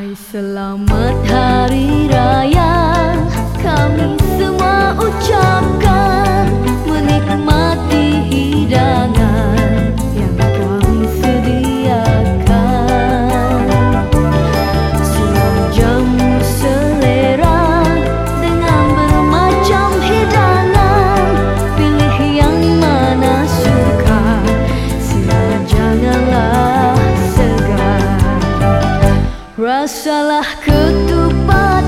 Hai selamat hari raya. Kami semua ucapkan masalah ketupat.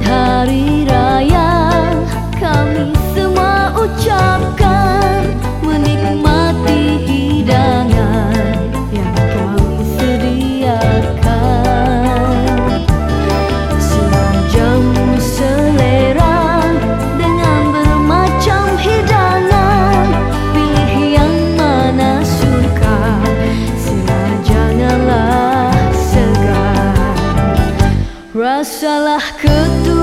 Hari raya kami semua ucapkan biasalah ketua